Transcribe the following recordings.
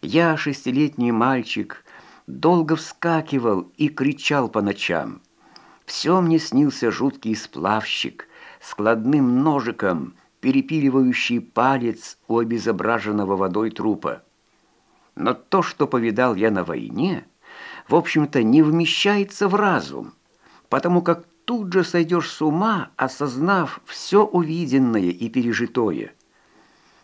Я, шестилетний мальчик, долго вскакивал и кричал по ночам. Все мне снился жуткий сплавщик, складным ножиком, перепиливающий палец у обезображенного водой трупа. Но то, что повидал я на войне, в общем-то, не вмещается в разум, потому как тут же сойдешь с ума, осознав все увиденное и пережитое.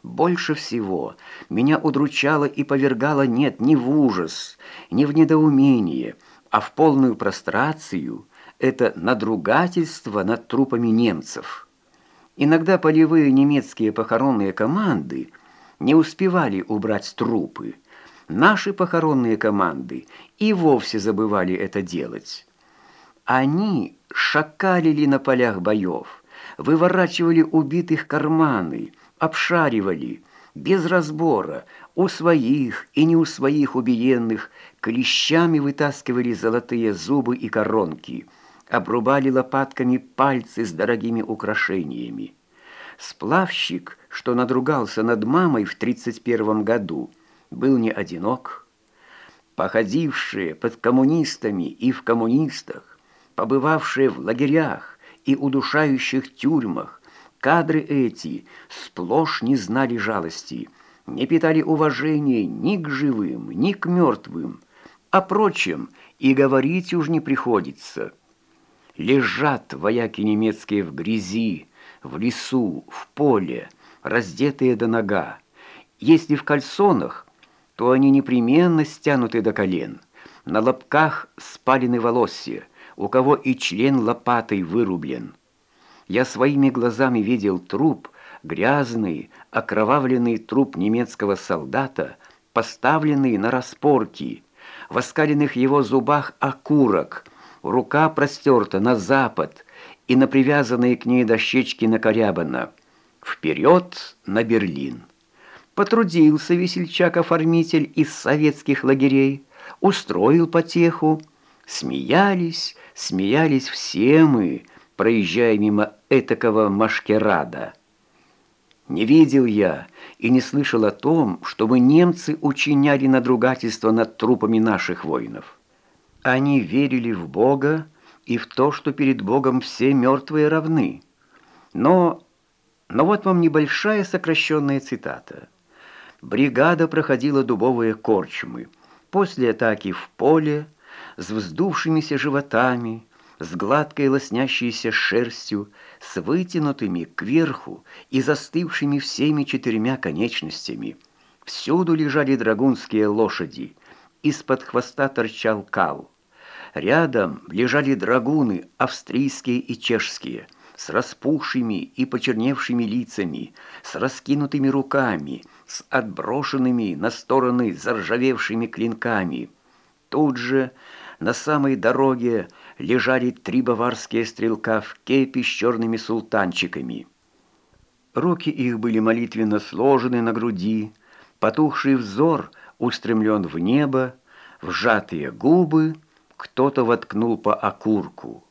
Больше всего меня удручало и повергало нет не в ужас, не в недоумение, а в полную прострацию это надругательство над трупами немцев. Иногда полевые немецкие похоронные команды не успевали убрать трупы. Наши похоронные команды и вовсе забывали это делать. Они шакалили на полях боев, выворачивали убитых карманы, обшаривали, без разбора, у своих и не у своих убиенных, клещами вытаскивали золотые зубы и коронки, обрубали лопатками пальцы с дорогими украшениями. Сплавщик, что надругался над мамой в 31 году, был не одинок. Походившие под коммунистами и в коммунистах, побывавшие в лагерях и удушающих тюрьмах, Кадры эти сплошь не знали жалости, не питали уважения ни к живым, ни к мертвым. О прочем и говорить уж не приходится. Лежат вояки немецкие в грязи, в лесу, в поле, раздетые до нога. Если в кальсонах, то они непременно стянуты до колен. На лобках спалены волосья, у кого и член лопатой вырублен. Я своими глазами видел труп, грязный, окровавленный труп немецкого солдата, поставленный на распорки, в оскаленных его зубах окурок, рука простерта на запад и на привязанные к ней дощечки накорябана. Вперед на Берлин. Потрудился весельчак-оформитель из советских лагерей, устроил потеху. Смеялись, смеялись все мы, проезжая мимо этакого машкерада. Не видел я и не слышал о том, чтобы немцы учиняли надругательство над трупами наших воинов. Они верили в Бога и в то, что перед Богом все мертвые равны. Но, но вот вам небольшая сокращенная цитата. Бригада проходила дубовые корчмы. После атаки в поле, с вздувшимися животами, с гладкой лоснящейся шерстью, с вытянутыми кверху и застывшими всеми четырьмя конечностями. Всюду лежали драгунские лошади, из-под хвоста торчал кал. Рядом лежали драгуны, австрийские и чешские, с распухшими и почерневшими лицами, с раскинутыми руками, с отброшенными на стороны заржавевшими клинками. Тут же на самой дороге лежали три баварские стрелка в кепи с черными султанчиками. Руки их были молитвенно сложены на груди, потухший взор устремлен в небо, вжатые губы кто-то воткнул по окурку.